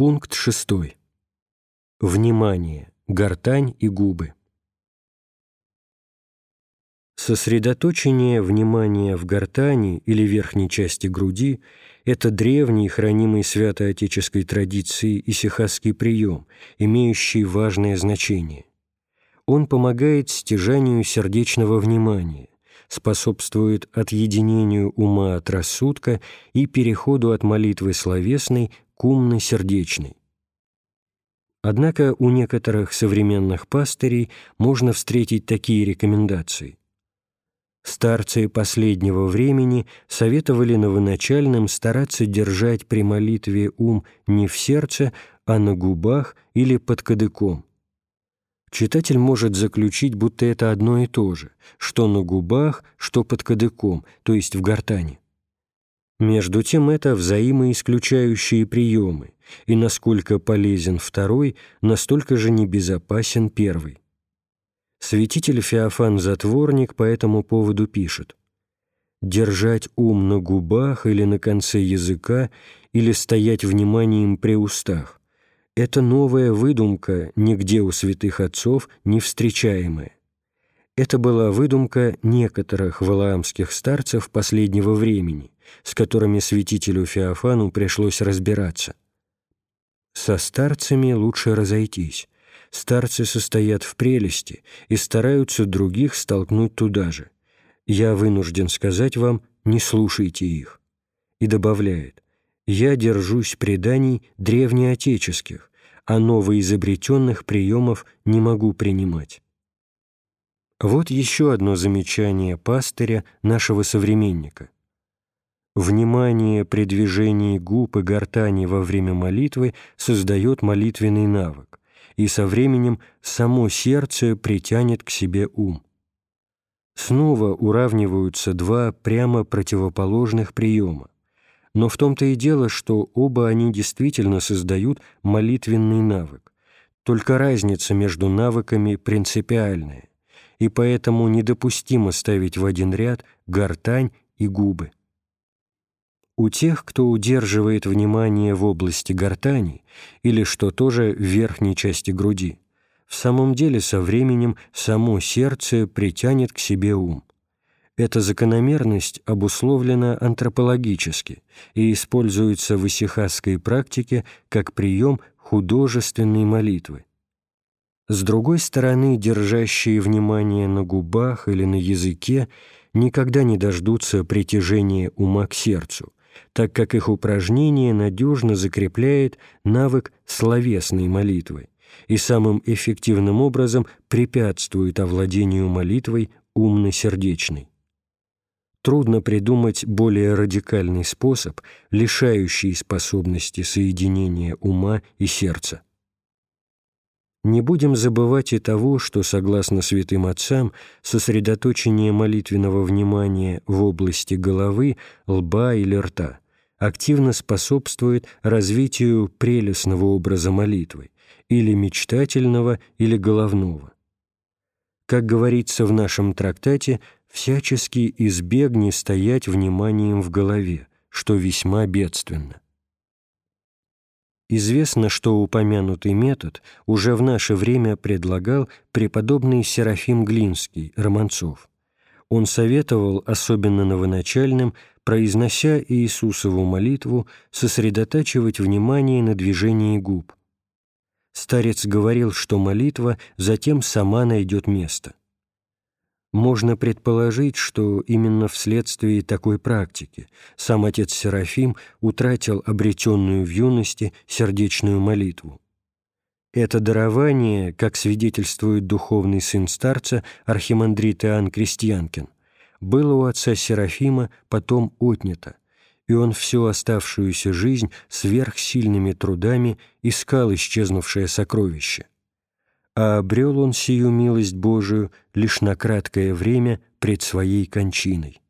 Пункт 6. Внимание, гортань и губы. Сосредоточение внимания в гортани или верхней части груди – это древний, хранимый святоотеческой традицией исихасский прием, имеющий важное значение. Он помогает стяжанию сердечного внимания, способствует отъединению ума от рассудка и переходу от молитвы словесной к умно-сердечной. Однако у некоторых современных пастырей можно встретить такие рекомендации. Старцы последнего времени советовали новоначальным стараться держать при молитве ум не в сердце, а на губах или под кадыком. Читатель может заключить, будто это одно и то же, что на губах, что под кадыком, то есть в гортани. Между тем это взаимоисключающие приемы, и насколько полезен второй, настолько же небезопасен первый. Святитель Феофан Затворник по этому поводу пишет «Держать ум на губах или на конце языка или стоять вниманием при устах – это новая выдумка, нигде у святых отцов не встречаемая. Это была выдумка некоторых валаамских старцев последнего времени, с которыми святителю Феофану пришлось разбираться. Со старцами лучше разойтись. Старцы состоят в прелести и стараются других столкнуть туда же. Я вынужден сказать вам, не слушайте их. И добавляет, я держусь преданий древнеотеческих, а новоизобретенных приемов не могу принимать. Вот еще одно замечание пастыря, нашего современника. Внимание при движении губ и гортани во время молитвы создает молитвенный навык, и со временем само сердце притянет к себе ум. Снова уравниваются два прямо противоположных приема. Но в том-то и дело, что оба они действительно создают молитвенный навык. Только разница между навыками принципиальная и поэтому недопустимо ставить в один ряд гортань и губы. У тех, кто удерживает внимание в области гортани, или, что тоже, в верхней части груди, в самом деле со временем само сердце притянет к себе ум. Эта закономерность обусловлена антропологически и используется в исихасской практике как прием художественной молитвы. С другой стороны, держащие внимание на губах или на языке никогда не дождутся притяжения ума к сердцу, так как их упражнение надежно закрепляет навык словесной молитвы и самым эффективным образом препятствует овладению молитвой умно-сердечной. Трудно придумать более радикальный способ, лишающий способности соединения ума и сердца. Не будем забывать и того, что, согласно святым отцам, сосредоточение молитвенного внимания в области головы, лба или рта активно способствует развитию прелестного образа молитвы, или мечтательного, или головного. Как говорится в нашем трактате, всячески избегни стоять вниманием в голове, что весьма бедственно. Известно, что упомянутый метод уже в наше время предлагал преподобный Серафим Глинский, Романцов. Он советовал, особенно новоначальным, произнося Иисусову молитву, сосредотачивать внимание на движении губ. Старец говорил, что молитва затем сама найдет место. Можно предположить, что именно вследствие такой практики сам отец Серафим утратил обретенную в юности сердечную молитву. Это дарование, как свидетельствует духовный сын старца архимандрит Иоанн Крестьянкин, было у отца Серафима потом отнято, и он всю оставшуюся жизнь сверхсильными трудами искал исчезнувшее сокровище а обрел он сию милость Божию лишь на краткое время пред своей кончиной.